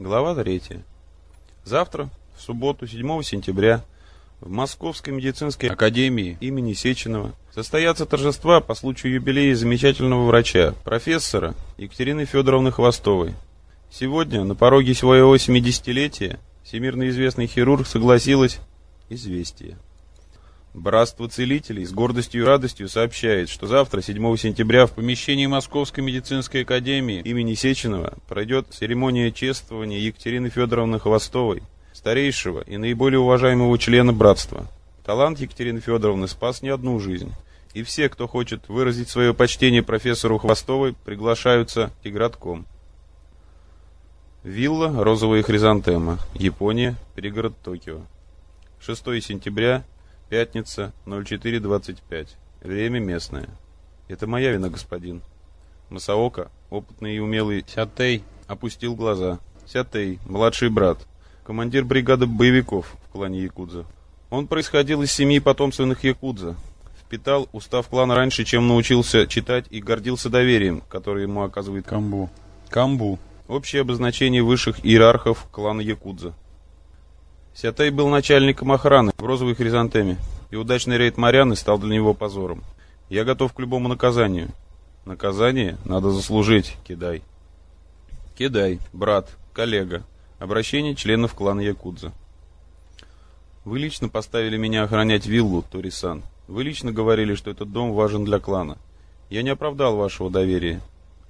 Глава 3. Завтра, в субботу, 7 сентября, в Московской медицинской академии имени Сеченова состоятся торжества по случаю юбилея замечательного врача, профессора Екатерины Федоровны Хвостовой. Сегодня, на пороге своего 70-летия, всемирно известный хирург согласилась известие. Братство целителей с гордостью и радостью сообщает, что завтра, 7 сентября, в помещении Московской медицинской академии имени Сеченова пройдет церемония чествования Екатерины Федоровны Хвостовой, старейшего и наиболее уважаемого члена братства. Талант Екатерины Федоровны спас не одну жизнь, и все, кто хочет выразить свое почтение профессору Хвостовой, приглашаются к игротком. Вилла «Розовые хризантемы», Япония, пригород Токио. 6 сентября Пятница, 04.25. Время местное. Это моя вина, господин. Масаока, опытный и умелый Сятей, опустил глаза. Сятей, младший брат, командир бригады боевиков в клане Якудза. Он происходил из семьи потомственных Якудза. Впитал устав клана раньше, чем научился читать и гордился доверием, которое ему оказывает Камбу. Камбу. Общее обозначение высших иерархов клана Якудза. Сятай был начальником охраны в розовой хризантеме, и удачный рейд Марьяны стал для него позором. Я готов к любому наказанию. Наказание надо заслужить, кидай. Кидай, брат, коллега. Обращение членов клана Якудза. Вы лично поставили меня охранять виллу, Торисан. Вы лично говорили, что этот дом важен для клана. Я не оправдал вашего доверия.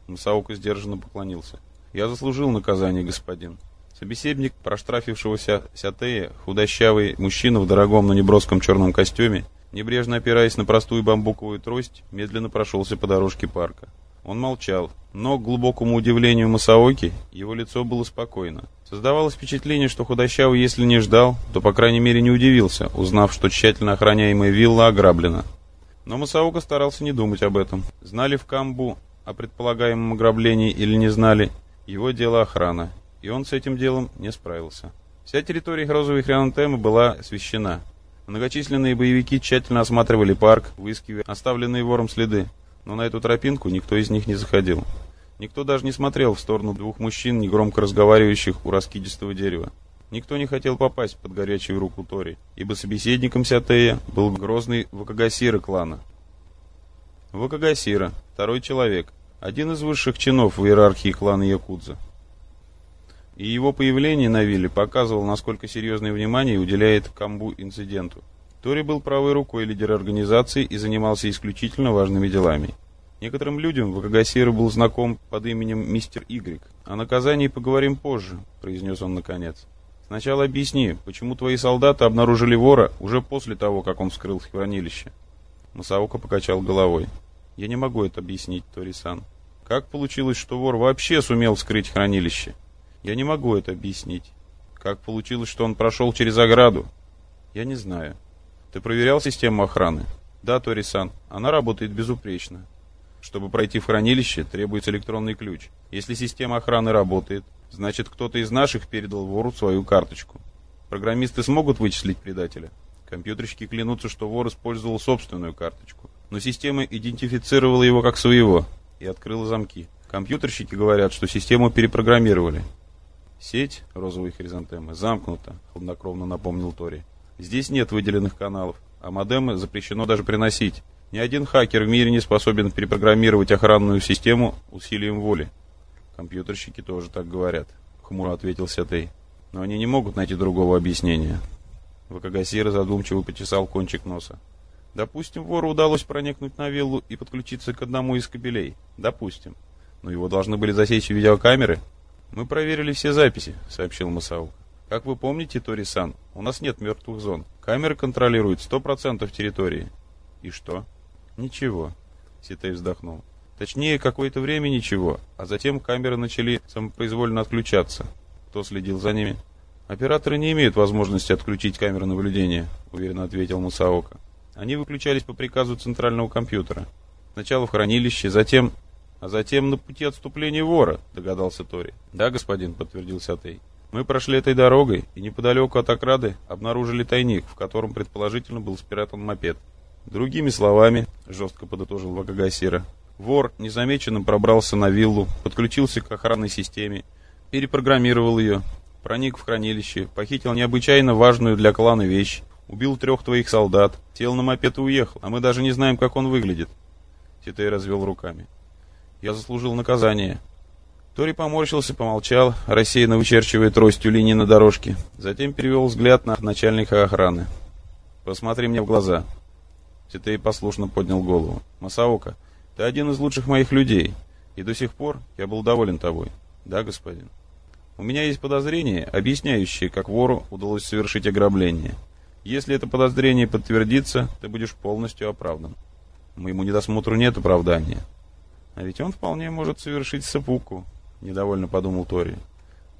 Масаока сдержанно поклонился. Я заслужил наказание, господин. Собеседник проштрафившегося Сятея, худощавый мужчина в дорогом, но неброском черном костюме, небрежно опираясь на простую бамбуковую трость, медленно прошелся по дорожке парка. Он молчал, но, к глубокому удивлению Масаоки, его лицо было спокойно. Создавалось впечатление, что худощавый, если не ждал, то, по крайней мере, не удивился, узнав, что тщательно охраняемая вилла ограблена. Но Масаока старался не думать об этом. Знали в Камбу о предполагаемом ограблении или не знали, его дело охрана, и он с этим делом не справился. Вся территория розовой хризантемы была освещена. Многочисленные боевики тщательно осматривали парк, выискивая оставленные вором следы, но на эту тропинку никто из них не заходил. Никто даже не смотрел в сторону двух мужчин, негромко разговаривающих у раскидистого дерева. Никто не хотел попасть под горячую руку Тори, ибо собеседником Сятея был грозный Вакагасира клана. Вакагасира, второй человек, один из высших чинов в иерархии клана Якудза и его появление на вилле показывало, насколько серьезное внимание уделяет Камбу инциденту. Тори был правой рукой лидера организации и занимался исключительно важными делами. Некоторым людям Вакагасира был знаком под именем Мистер Игрек. «О наказании поговорим позже», — произнес он наконец. «Сначала объясни, почему твои солдаты обнаружили вора уже после того, как он вскрыл хранилище?» Масаока покачал головой. «Я не могу это объяснить, Тори-сан. Как получилось, что вор вообще сумел вскрыть хранилище?» Я не могу это объяснить. Как получилось, что он прошел через ограду? Я не знаю. Ты проверял систему охраны? Да, Торисан, она работает безупречно. Чтобы пройти в хранилище, требуется электронный ключ. Если система охраны работает, значит кто-то из наших передал вору свою карточку. Программисты смогут вычислить предателя? Компьютерщики клянутся, что вор использовал собственную карточку. Но система идентифицировала его как своего и открыла замки. Компьютерщики говорят, что систему перепрограммировали. Сеть розовой хризантемы замкнута, хладнокровно напомнил Тори. Здесь нет выделенных каналов, а модемы запрещено даже приносить. Ни один хакер в мире не способен перепрограммировать охранную систему усилием воли. Компьютерщики тоже так говорят, хмуро ответил Сетей. Но они не могут найти другого объяснения. Вакагасира задумчиво почесал кончик носа. Допустим, вору удалось проникнуть на виллу и подключиться к одному из кабелей. Допустим. Но его должны были засечь видеокамеры, «Мы проверили все записи», — сообщил Масау. «Как вы помните, Тори-сан, у нас нет мертвых зон. Камеры контролируют сто процентов территории». «И что?» «Ничего», — Ситей вздохнул. «Точнее, какое-то время ничего, а затем камеры начали самопроизвольно отключаться. Кто следил за ними?» «Операторы не имеют возможности отключить камеры наблюдения», — уверенно ответил Мусаока. «Они выключались по приказу центрального компьютера. Сначала в хранилище, затем а затем на пути отступления вора, догадался Тори. Да, господин, подтвердил Сатей. Мы прошли этой дорогой и неподалеку от Окрады обнаружили тайник, в котором предположительно был спрятан мопед. Другими словами, жестко подытожил Вакагасира, вор незамеченным пробрался на виллу, подключился к охранной системе, перепрограммировал ее, проник в хранилище, похитил необычайно важную для клана вещь, убил трех твоих солдат, сел на мопед и уехал, а мы даже не знаем, как он выглядит. Ситей развел руками. Я заслужил наказание. Тори поморщился, помолчал, рассеянно вычерчивая тростью линии на дорожке. Затем перевел взгляд на начальника охраны. «Посмотри мне в глаза». Ситей послушно поднял голову. «Масаока, ты один из лучших моих людей, и до сих пор я был доволен тобой». «Да, господин». «У меня есть подозрение, объясняющее, как вору удалось совершить ограбление. Если это подозрение подтвердится, ты будешь полностью оправдан. Моему недосмотру нет оправдания». «А ведь он вполне может совершить сапуку», — недовольно подумал Тори.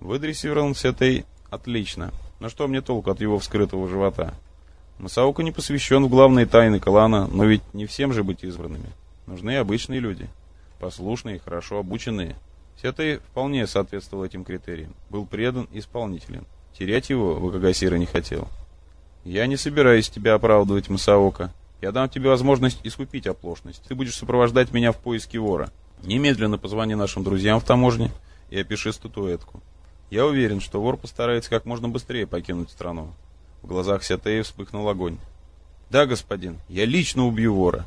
«Выдрессирован с этой отлично. Но что мне толку от его вскрытого живота?» Масаука не посвящен в главные тайны клана, но ведь не всем же быть избранными. Нужны обычные люди. Послушные, хорошо обученные. Сетай вполне соответствовал этим критериям. Был предан и исполнителен. Терять его Вакагасира не хотел. «Я не собираюсь тебя оправдывать, Масаока. Я дам тебе возможность искупить оплошность. Ты будешь сопровождать меня в поиске вора. Немедленно позвони нашим друзьям в таможне и опиши статуэтку. Я уверен, что вор постарается как можно быстрее покинуть страну. В глазах Сятея вспыхнул огонь. «Да, господин, я лично убью вора».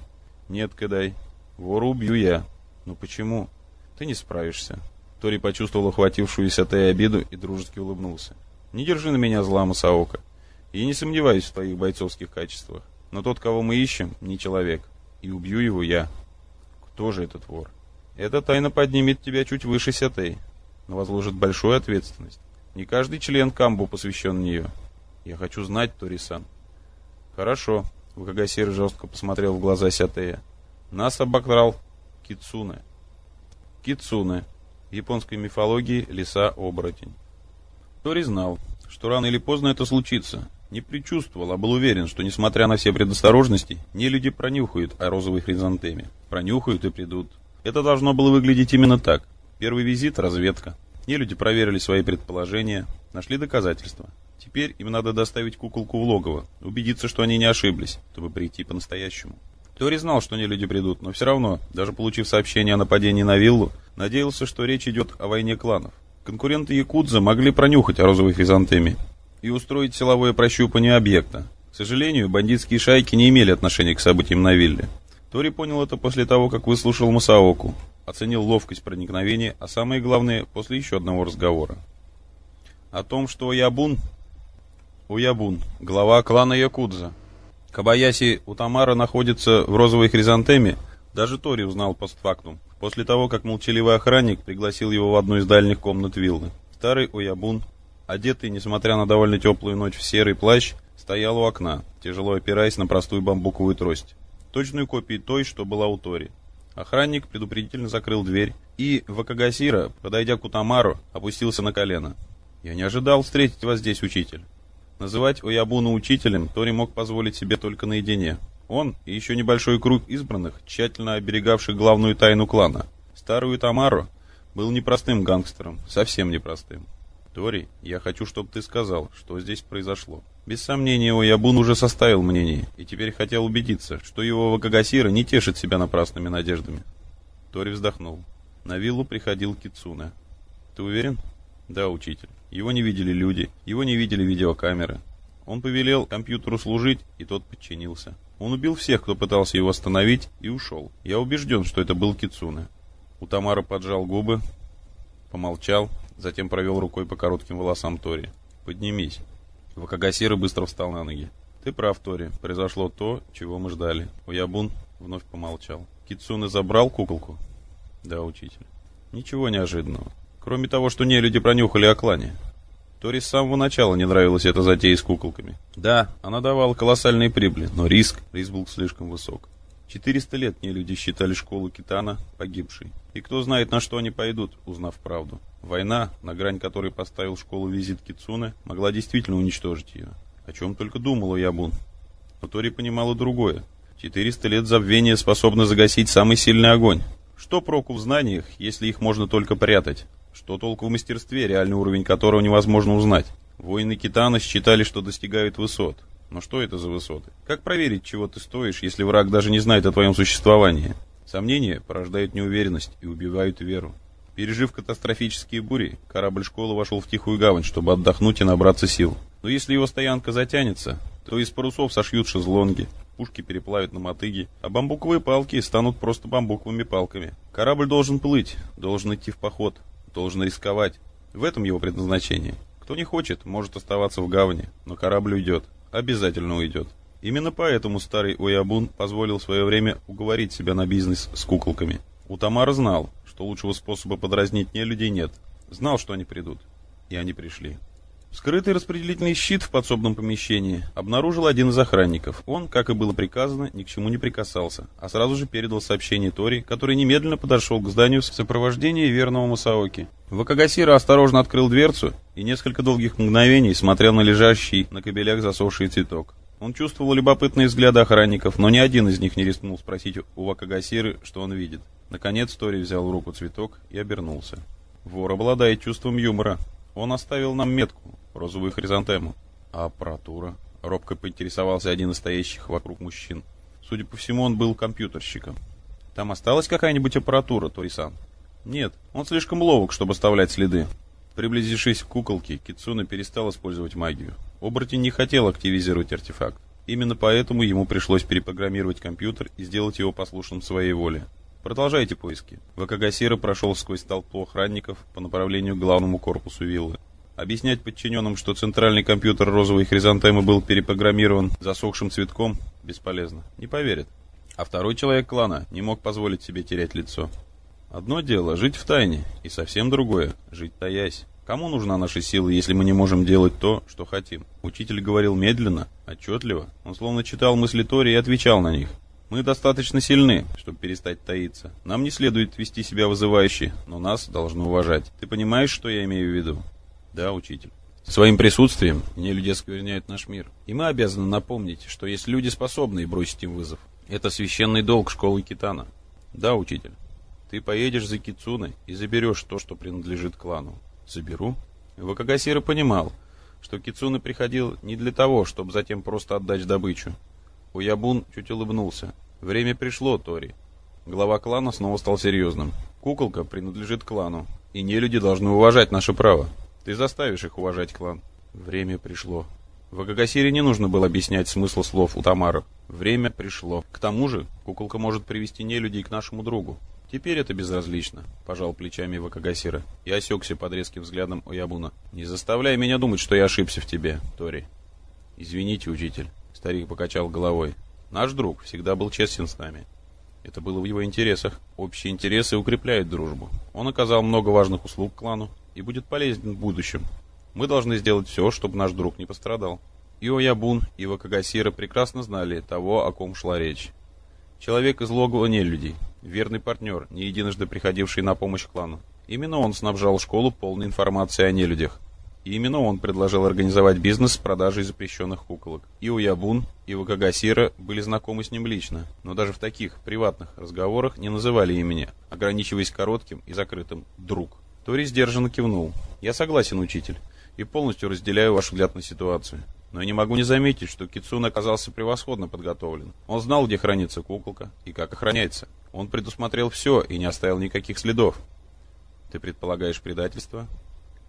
«Нет, Кадай, вора убью я». «Ну почему?» «Ты не справишься». Тори почувствовал охватившую Сятея обиду и дружески улыбнулся. «Не держи на меня зла, Масаока. И не сомневаюсь в твоих бойцовских качествах. Но тот, кого мы ищем, не человек. И убью его я». «Кто же этот вор?» «Эта тайна поднимет тебя чуть выше Сятей, но возложит большую ответственность. Не каждый член Камбу посвящен нее». Я хочу знать, Торисан. Хорошо. Вакагасир жестко посмотрел в глаза Сятея. Нас обокрал Кицуне. Кицуне. В японской мифологии лиса-оборотень. Тори знал, что рано или поздно это случится. Не предчувствовал, а был уверен, что, несмотря на все предосторожности, не люди пронюхают о розовой хризантеме. Пронюхают и придут. Это должно было выглядеть именно так. Первый визит – разведка. Не люди проверили свои предположения, нашли доказательства. Теперь им надо доставить куколку в логово, убедиться, что они не ошиблись, чтобы прийти по-настоящему. Тори знал, что не люди придут, но все равно, даже получив сообщение о нападении на виллу, надеялся, что речь идет о войне кланов. Конкуренты Якудза могли пронюхать о розовой хризантеме и устроить силовое прощупывание объекта. К сожалению, бандитские шайки не имели отношения к событиям на вилле. Тори понял это после того, как выслушал Масаоку, оценил ловкость проникновения, а самое главное, после еще одного разговора. О том, что Ябун Уябун, глава клана Якудза. Кабаяси Утамара находится в розовой хризантеме, даже Тори узнал постфактум, после того, как молчаливый охранник пригласил его в одну из дальних комнат виллы. Старый Уябун, одетый, несмотря на довольно теплую ночь, в серый плащ, стоял у окна, тяжело опираясь на простую бамбуковую трость. Точную копию той, что была у Тори. Охранник предупредительно закрыл дверь, и Вакагасира, подойдя к Утамару, опустился на колено. «Я не ожидал встретить вас здесь, учитель. Называть Оябуну учителем Тори мог позволить себе только наедине. Он и еще небольшой круг избранных, тщательно оберегавших главную тайну клана. Старую Тамару был непростым гангстером, совсем непростым. Тори, я хочу, чтобы ты сказал, что здесь произошло. Без сомнения, Оябун уже составил мнение, и теперь хотел убедиться, что его Вакагасира не тешит себя напрасными надеждами. Тори вздохнул. На виллу приходил Кицуне. Ты уверен? Да, учитель. Его не видели люди, его не видели видеокамеры. Он повелел компьютеру служить, и тот подчинился. Он убил всех, кто пытался его остановить, и ушел. Я убежден, что это был Кицуне. Утамара поджал губы, помолчал, затем провел рукой по коротким волосам Тори. «Поднимись». Вакагасира быстро встал на ноги. «Ты прав, Тори. Произошло то, чего мы ждали». Уябун вновь помолчал. «Кицуне забрал куколку?» «Да, учитель». «Ничего неожиданного. Кроме того, что не люди пронюхали о клане. Тори с самого начала не нравилась эта затея с куколками. Да, она давала колоссальные прибыли, но риск, риск был слишком высок. 400 лет не люди считали школу Китана погибшей. И кто знает, на что они пойдут, узнав правду. Война, на грань которой поставил школу визит Кицуне, могла действительно уничтожить ее. О чем только думала Ябун. Но Тори понимала другое. 400 лет забвения способны загасить самый сильный огонь. Что проку в знаниях, если их можно только прятать? Что толку в мастерстве, реальный уровень которого невозможно узнать? Воины Китана считали, что достигают высот. Но что это за высоты? Как проверить, чего ты стоишь, если враг даже не знает о твоем существовании? Сомнения порождают неуверенность и убивают веру. Пережив катастрофические бури, корабль школы вошел в тихую гавань, чтобы отдохнуть и набраться сил. Но если его стоянка затянется, то из парусов сошьют шезлонги, пушки переплавят на мотыги, а бамбуковые палки станут просто бамбуковыми палками. Корабль должен плыть, должен идти в поход, должен рисковать. В этом его предназначение. Кто не хочет, может оставаться в гавани, но корабль уйдет, обязательно уйдет. Именно поэтому старый Уябун позволил в свое время уговорить себя на бизнес с куколками. Утамар знал, что лучшего способа подразнить не людей нет. Знал, что они придут. И они пришли. Скрытый распределительный щит в подсобном помещении обнаружил один из охранников. Он, как и было приказано, ни к чему не прикасался, а сразу же передал сообщение Тори, который немедленно подошел к зданию в сопровождении верного Масаоки. Вакагасира осторожно открыл дверцу и несколько долгих мгновений смотрел на лежащий на кабелях засохший цветок. Он чувствовал любопытные взгляды охранников, но ни один из них не рискнул спросить у Вакагасиры, что он видит. Наконец Тори взял в руку цветок и обернулся. Вор обладает чувством юмора. Он оставил нам метку, розовую хризантему. А аппаратура? Робко поинтересовался один из стоящих вокруг мужчин. Судя по всему, он был компьютерщиком. Там осталась какая-нибудь аппаратура, Торисан? Нет, он слишком ловок, чтобы оставлять следы. Приблизившись к куколке, Кицуна перестал использовать магию. Оборотень не хотел активизировать артефакт. Именно поэтому ему пришлось перепрограммировать компьютер и сделать его послушным своей воле. Продолжайте поиски. Вакагасира прошел сквозь толпу охранников по направлению к главному корпусу виллы. Объяснять подчиненным, что центральный компьютер розовой хризантемы был перепрограммирован засохшим цветком, бесполезно. Не поверят. А второй человек клана не мог позволить себе терять лицо. Одно дело — жить в тайне, и совсем другое — жить таясь. Кому нужна наша сила, если мы не можем делать то, что хотим? Учитель говорил медленно, отчетливо. Он словно читал мысли Тори и отвечал на них. Мы достаточно сильны, чтобы перестать таиться. Нам не следует вести себя вызывающе, но нас должны уважать. Ты понимаешь, что я имею в виду? Да, учитель. Своим присутствием не люди оскверняют наш мир. И мы обязаны напомнить, что есть люди, способные бросить им вызов. Это священный долг школы Китана. Да, учитель. Ты поедешь за Кицуной и заберешь то, что принадлежит клану. Заберу? Вакагасира понимал, что Кицуна приходил не для того, чтобы затем просто отдать добычу. Уябун чуть улыбнулся. Время пришло, Тори. Глава клана снова стал серьезным. Куколка принадлежит клану, и не люди должны уважать наше право. Ты заставишь их уважать клан. Время пришло. Вакагасире не нужно было объяснять смысл слов у Тамара. Время пришло. К тому же, куколка может привести нелюдей к нашему другу. Теперь это безразлично, пожал плечами Вакагасира и осекся под резким взглядом Оябуна. Не заставляй меня думать, что я ошибся в тебе, Тори. Извините, учитель, старик покачал головой. Наш друг всегда был честен с нами. Это было в его интересах. Общие интересы укрепляют дружбу. Он оказал много важных услуг клану и будет полезен в будущем. Мы должны сделать все, чтобы наш друг не пострадал. И Оябун, и Вакагасира прекрасно знали того, о ком шла речь. Человек из логова нелюдей, верный партнер, не единожды приходивший на помощь клану. Именно он снабжал школу полной информацией о нелюдях. И именно он предложил организовать бизнес с продажей запрещенных куколок. И Уябун, и Вакагасира были знакомы с ним лично, но даже в таких приватных разговорах не называли имени, ограничиваясь коротким и закрытым «друг». Тори сдержанно кивнул. «Я согласен, учитель, и полностью разделяю ваш взгляд на ситуацию. Но я не могу не заметить, что Кицун оказался превосходно подготовлен. Он знал, где хранится куколка и как охраняется. Он предусмотрел все и не оставил никаких следов. Ты предполагаешь предательство?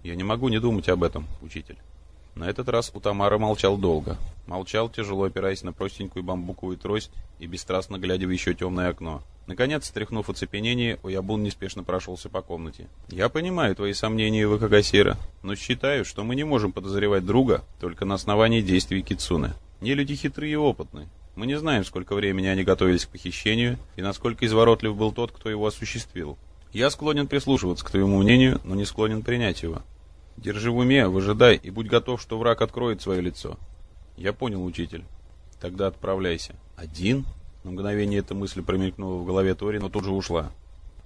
Я не могу не думать об этом, учитель. На этот раз Утамара молчал долго. Молчал, тяжело опираясь на простенькую бамбуковую трость и бесстрастно глядя в еще темное окно. Наконец, стряхнув оцепенение, Уябун неспешно прошелся по комнате. «Я понимаю твои сомнения, Вакагасира, но считаю, что мы не можем подозревать друга только на основании действий Кицуны. Не люди хитрые и опытные. Мы не знаем, сколько времени они готовились к похищению и насколько изворотлив был тот, кто его осуществил. Я склонен прислушиваться к твоему мнению, но не склонен принять его. Держи в уме, выжидай и будь готов, что враг откроет свое лицо. Я понял, учитель. Тогда отправляйся. Один? На мгновение эта мысль промелькнула в голове Тори, но тут же ушла.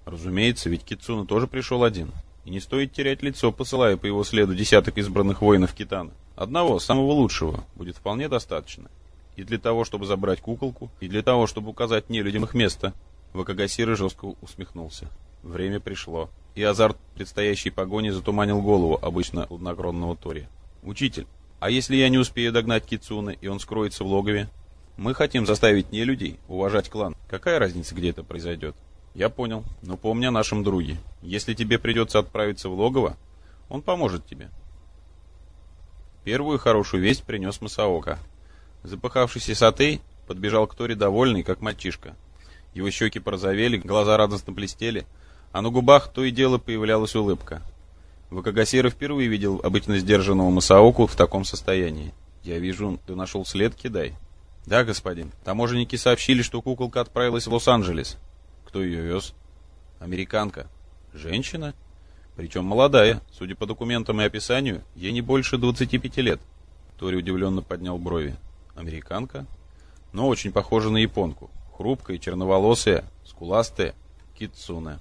Разумеется, ведь Кицуна тоже пришел один. И не стоит терять лицо, посылая по его следу десяток избранных воинов Китана. Одного, самого лучшего, будет вполне достаточно. И для того, чтобы забрать куколку, и для того, чтобы указать нелюдям их место. Вакагасира жестко усмехнулся. Время пришло. И азарт предстоящей погони затуманил голову обычно хладнокровного Тори. «Учитель, а если я не успею догнать Кицуны, и он скроется в логове?» Мы хотим заставить не людей уважать клан. Какая разница, где это произойдет? Я понял, но помни о нашем друге. Если тебе придется отправиться в логово, он поможет тебе. Первую хорошую весть принес Масаока. Запыхавшийся Сатей подбежал к Торе довольный, как мальчишка. Его щеки порозовели, глаза радостно блестели, а на губах то и дело появлялась улыбка. Вакагасира впервые видел обычно сдержанного Масаоку в таком состоянии. «Я вижу, ты нашел след, кидай». «Да, господин. Таможенники сообщили, что куколка отправилась в Лос-Анджелес». «Кто ее вез?» «Американка». «Женщина?» «Причем молодая. Судя по документам и описанию, ей не больше 25 лет». Тори удивленно поднял брови. «Американка?» «Но очень похожа на японку. Хрупкая, черноволосая, скуластая, китсуне».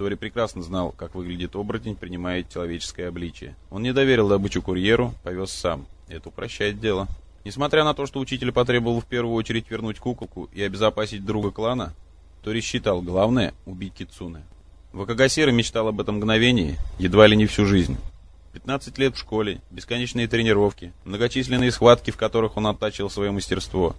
Тори прекрасно знал, как выглядит оборотень, принимая человеческое обличие. Он не доверил добычу курьеру, повез сам. Это упрощает дело. Несмотря на то, что учитель потребовал в первую очередь вернуть куколку и обезопасить друга клана, Тори считал главное — убить Кицуне. Вакагасира мечтал об этом мгновении едва ли не всю жизнь. 15 лет в школе, бесконечные тренировки, многочисленные схватки, в которых он оттачивал свое мастерство.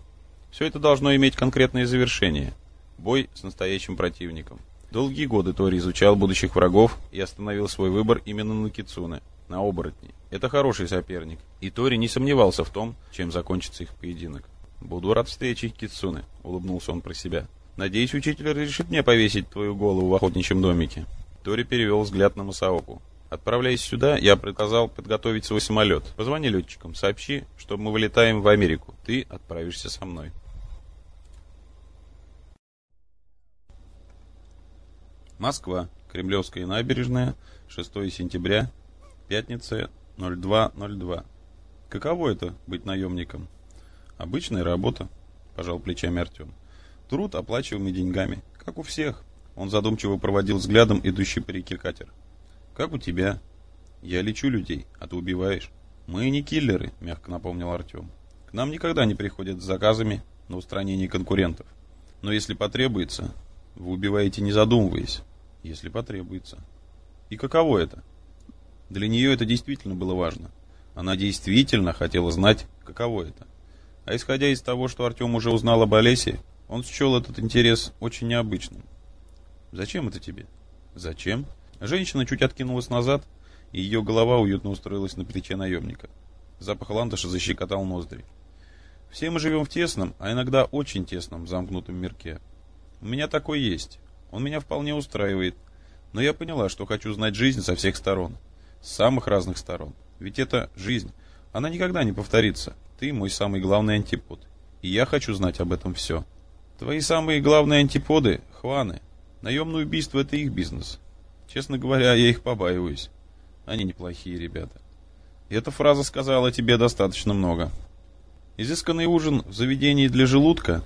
Все это должно иметь конкретное завершение. Бой с настоящим противником. Долгие годы Тори изучал будущих врагов и остановил свой выбор именно на Кицуне, на оборотни. Это хороший соперник, и Тори не сомневался в том, чем закончится их поединок. «Буду рад встрече, Кицуне», — улыбнулся он про себя. «Надеюсь, учитель разрешит мне повесить твою голову в охотничьем домике». Тори перевел взгляд на Масаоку. Отправляясь сюда, я приказал подготовить свой самолет. Позвони летчикам, сообщи, что мы вылетаем в Америку. Ты отправишься со мной. Москва. Кремлевская набережная. 6 сентября. Пятница. 02.02. Каково это быть наемником? Обычная работа, пожал плечами Артем. Труд, оплачиваемый деньгами, как у всех. Он задумчиво проводил взглядом идущий по реке катер. Как у тебя? Я лечу людей, а ты убиваешь. Мы не киллеры, мягко напомнил Артем. К нам никогда не приходят с заказами на устранение конкурентов. Но если потребуется, вы убиваете не задумываясь если потребуется. И каково это? Для нее это действительно было важно. Она действительно хотела знать, каково это. А исходя из того, что Артем уже узнал об Олесе, он счел этот интерес очень необычным. «Зачем это тебе?» «Зачем?» Женщина чуть откинулась назад, и ее голова уютно устроилась на плече наемника. Запах ландыша защекотал ноздри. «Все мы живем в тесном, а иногда очень тесном, замкнутом мирке. У меня такой есть. Он меня вполне устраивает. Но я поняла, что хочу знать жизнь со всех сторон. С самых разных сторон. Ведь это жизнь. Она никогда не повторится. Ты мой самый главный антипод. И я хочу знать об этом все. Твои самые главные антиподы — хваны. Наемное убийство — это их бизнес. Честно говоря, я их побаиваюсь. Они неплохие ребята. И эта фраза сказала тебе достаточно много. Изысканный ужин в заведении для желудка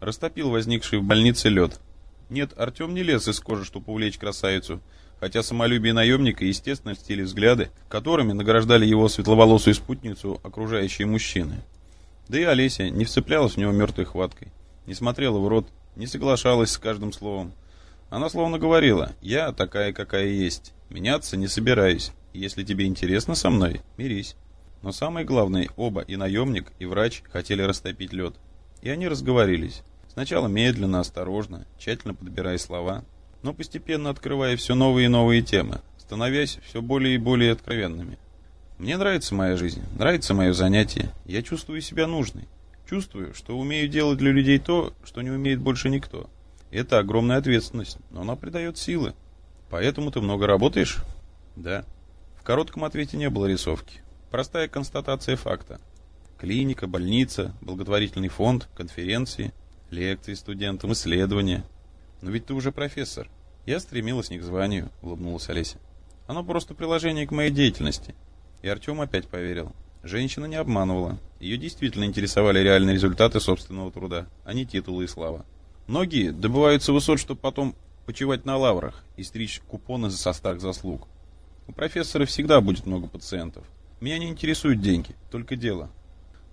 растопил возникший в больнице лед — нет, Артем не лез из кожи, чтобы увлечь красавицу, хотя самолюбие наемника, естественно, в стиле взгляды, которыми награждали его светловолосую спутницу окружающие мужчины. Да и Олеся не вцеплялась в него мертвой хваткой, не смотрела в рот, не соглашалась с каждым словом. Она словно говорила, я такая, какая есть, меняться не собираюсь, если тебе интересно со мной, мирись. Но самое главное, оба, и наемник, и врач, хотели растопить лед. И они разговорились. Сначала медленно, осторожно, тщательно подбирая слова, но постепенно открывая все новые и новые темы, становясь все более и более откровенными. Мне нравится моя жизнь, нравится мое занятие, я чувствую себя нужной. Чувствую, что умею делать для людей то, что не умеет больше никто. Это огромная ответственность, но она придает силы. Поэтому ты много работаешь? Да. В коротком ответе не было рисовки. Простая констатация факта. Клиника, больница, благотворительный фонд, конференции – Лекции студентам, исследования. Но ведь ты уже профессор. Я стремилась не к званию, улыбнулась Олеся. Оно просто приложение к моей деятельности. И Артем опять поверил. Женщина не обманывала. Ее действительно интересовали реальные результаты собственного труда, а не титулы и слава. Многие добываются высот, чтобы потом почивать на лаврах и стричь купоны со старых заслуг. У профессора всегда будет много пациентов. Меня не интересуют деньги, только дело.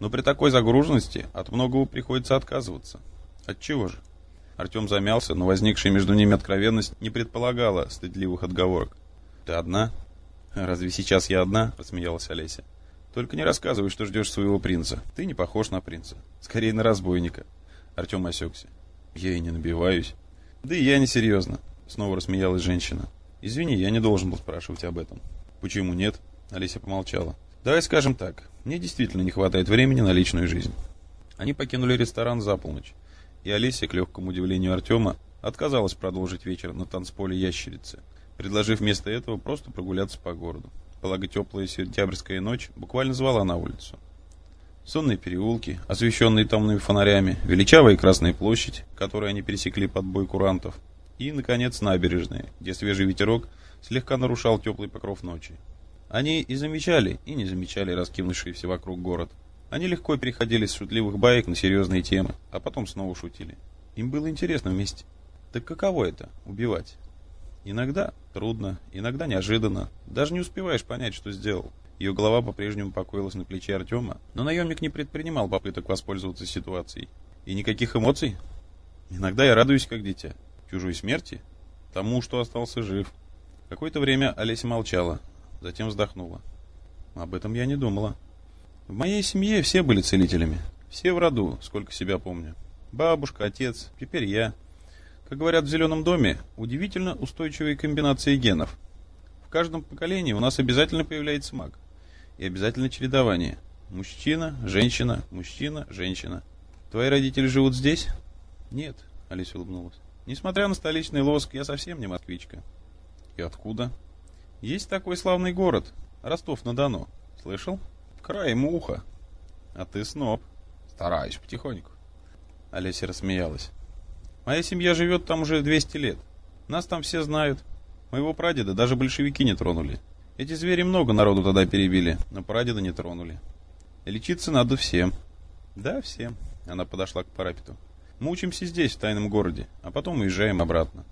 Но при такой загруженности от многого приходится отказываться. Отчего же? Артем замялся, но возникшая между ними откровенность не предполагала стыдливых отговорок. «Ты одна?» «Разве сейчас я одна?» – рассмеялась Олеся. «Только не рассказывай, что ждешь своего принца. Ты не похож на принца. Скорее на разбойника». Артем осекся. «Я и не набиваюсь». «Да и я не серьезно. Снова рассмеялась женщина. Извини, я не должен был спрашивать об этом. Почему нет? Олеся помолчала. Давай скажем так. Мне действительно не хватает времени на личную жизнь. Они покинули ресторан за полночь. И Олеся, к легкому удивлению Артема, отказалась продолжить вечер на танцполе ящерицы, предложив вместо этого просто прогуляться по городу. Благо теплая сентябрьская ночь буквально звала на улицу. Сонные переулки, освещенные томными фонарями, величавая Красная площадь, которую они пересекли под бой курантов, и, наконец, набережные, где свежий ветерок слегка нарушал теплый покров ночи. Они и замечали, и не замечали раскинувшийся вокруг город. Они легко переходили с шутливых баек на серьезные темы, а потом снова шутили. Им было интересно вместе. Так каково это — убивать? Иногда трудно, иногда неожиданно. Даже не успеваешь понять, что сделал. Ее голова по-прежнему покоилась на плече Артема, но наемник не предпринимал попыток воспользоваться ситуацией. И никаких эмоций? Иногда я радуюсь, как дитя. Чужой смерти? Тому, что остался жив. Какое-то время Олеся молчала, затем вздохнула. Об этом я не думала. В моей семье все были целителями. Все в роду, сколько себя помню. Бабушка, отец, теперь я. Как говорят в «Зеленом доме», удивительно устойчивые комбинации генов. В каждом поколении у нас обязательно появляется маг. И обязательно чередование. Мужчина, женщина, мужчина, женщина. Твои родители живут здесь? Нет, Алиса улыбнулась. Несмотря на столичный лоск, я совсем не москвичка. И откуда? Есть такой славный город, Ростов-на-Дону. Слышал? В крае муха. А ты сноб. Стараюсь потихоньку. Олеся рассмеялась. Моя семья живет там уже 200 лет. Нас там все знают. Моего прадеда даже большевики не тронули. Эти звери много народу тогда перебили, но прадеда не тронули. лечиться надо всем. Да, всем. Она подошла к парапету. Мы учимся здесь, в тайном городе, а потом уезжаем обратно.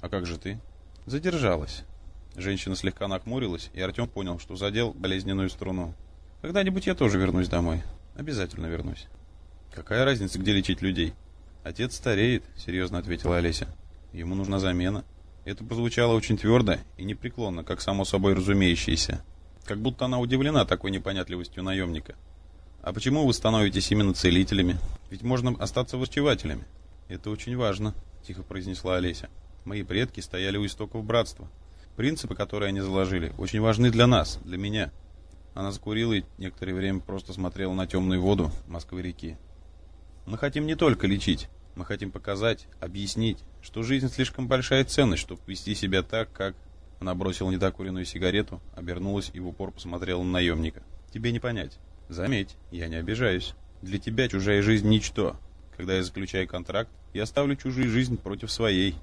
А как же ты? Задержалась. Женщина слегка нахмурилась, и Артем понял, что задел болезненную струну. Когда-нибудь я тоже вернусь домой. Обязательно вернусь. Какая разница, где лечить людей? Отец стареет, серьезно ответила Олеся. Ему нужна замена. Это прозвучало очень твердо и непреклонно, как само собой разумеющееся. Как будто она удивлена такой непонятливостью наемника. А почему вы становитесь именно целителями? Ведь можно остаться врачевателями. Это очень важно, тихо произнесла Олеся. Мои предки стояли у истоков братства. Принципы, которые они заложили, очень важны для нас, для меня. Она закурила и некоторое время просто смотрела на темную воду Москвы-реки. Мы хотим не только лечить, мы хотим показать, объяснить, что жизнь слишком большая ценность, чтобы вести себя так, как... Она бросила недокуренную сигарету, обернулась и в упор посмотрела на наемника. Тебе не понять. Заметь, я не обижаюсь. Для тебя чужая жизнь ничто. Когда я заключаю контракт, я ставлю чужую жизнь против своей.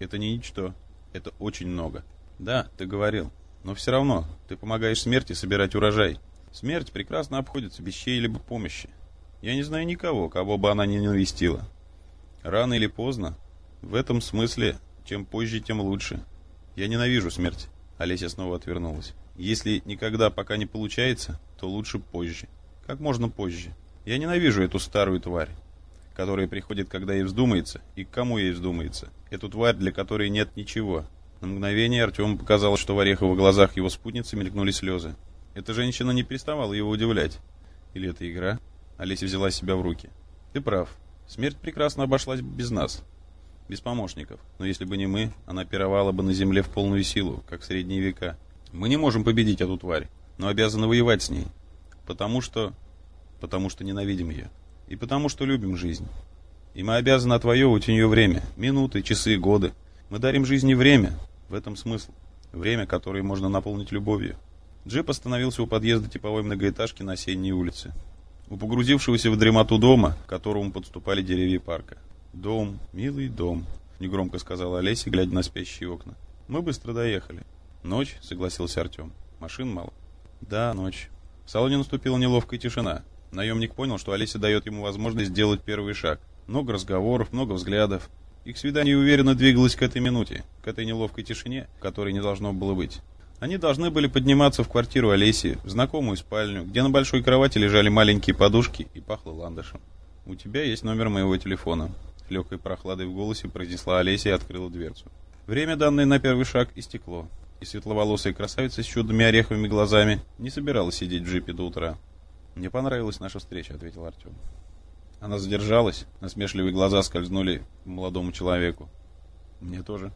Это не ничто. Это очень много. Да, ты говорил. Но все равно, ты помогаешь смерти собирать урожай. Смерть прекрасно обходится без чьей-либо помощи. Я не знаю никого, кого бы она ни навестила. Рано или поздно, в этом смысле, чем позже, тем лучше. Я ненавижу смерть. Олеся снова отвернулась. Если никогда пока не получается, то лучше позже. Как можно позже. Я ненавижу эту старую тварь, которая приходит, когда ей вздумается, и к кому ей вздумается. Эту тварь, для которой нет ничего. На мгновение Артему показалось, что в ореховых глазах его спутницы мелькнули слезы. Эта женщина не переставала его удивлять. Или это игра? Олеся взяла себя в руки. Ты прав. Смерть прекрасно обошлась без нас. Без помощников. Но если бы не мы, она пировала бы на земле в полную силу, как в средние века. Мы не можем победить эту тварь, но обязаны воевать с ней. Потому что... Потому что ненавидим ее. И потому что любим жизнь. И мы обязаны отвоевывать у нее время. Минуты, часы, годы. Мы дарим жизни время. В этом смысл. Время, которое можно наполнить любовью. Джип остановился у подъезда типовой многоэтажки на осенней улице у погрузившегося в дремоту дома, к которому подступали деревья парка. «Дом, милый дом», — негромко сказала Олеся, глядя на спящие окна. «Мы быстро доехали». «Ночь», — согласился Артем. «Машин мало». «Да, ночь». В салоне наступила неловкая тишина. Наемник понял, что Олеся дает ему возможность сделать первый шаг. Много разговоров, много взглядов. Их свидание уверенно двигалось к этой минуте, к этой неловкой тишине, которой не должно было быть. Они должны были подниматься в квартиру Олеси, в знакомую спальню, где на большой кровати лежали маленькие подушки и пахло ландышем. «У тебя есть номер моего телефона», — легкой прохладой в голосе произнесла Олеся и открыла дверцу. Время, данное на первый шаг, истекло, и светловолосая красавица с чудными ореховыми глазами не собиралась сидеть в джипе до утра. «Мне понравилась наша встреча», — ответил Артем. Она задержалась, насмешливые глаза скользнули молодому человеку. «Мне тоже»,